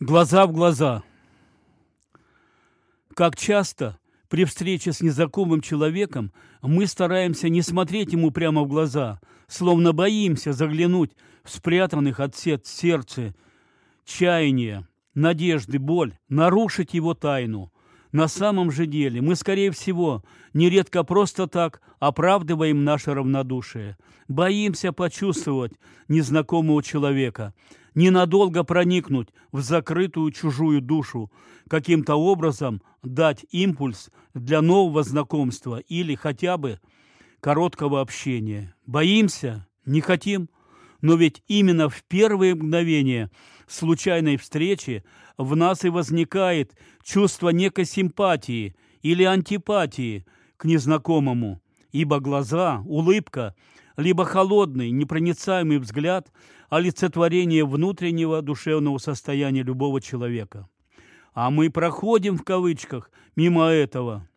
Глаза в глаза. Как часто при встрече с незнакомым человеком мы стараемся не смотреть ему прямо в глаза, словно боимся заглянуть в спрятанных от сердца чаяния, надежды, боль, нарушить его тайну. На самом же деле мы, скорее всего, нередко просто так оправдываем наше равнодушие, боимся почувствовать незнакомого человека – ненадолго проникнуть в закрытую чужую душу, каким-то образом дать импульс для нового знакомства или хотя бы короткого общения. Боимся? Не хотим? Но ведь именно в первые мгновения случайной встречи в нас и возникает чувство некой симпатии или антипатии к незнакомому, ибо глаза, улыбка – либо холодный, непроницаемый взгляд – олицетворение внутреннего душевного состояния любого человека. А мы проходим, в кавычках, мимо этого,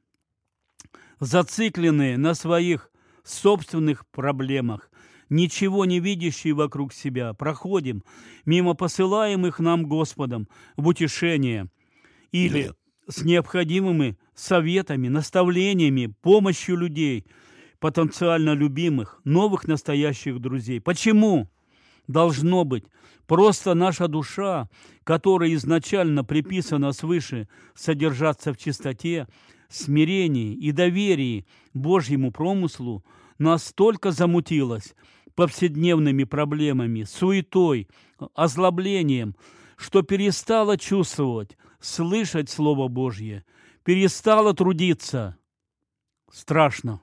зацикленные на своих собственных проблемах, ничего не видящие вокруг себя, проходим мимо посылаемых нам Господом в утешение или с необходимыми советами, наставлениями, помощью людей – потенциально любимых, новых настоящих друзей. Почему? Должно быть. Просто наша душа, которая изначально приписана свыше содержаться в чистоте, смирении и доверии Божьему промыслу, настолько замутилась повседневными проблемами, суетой, озлоблением, что перестала чувствовать, слышать Слово Божье, перестала трудиться. Страшно.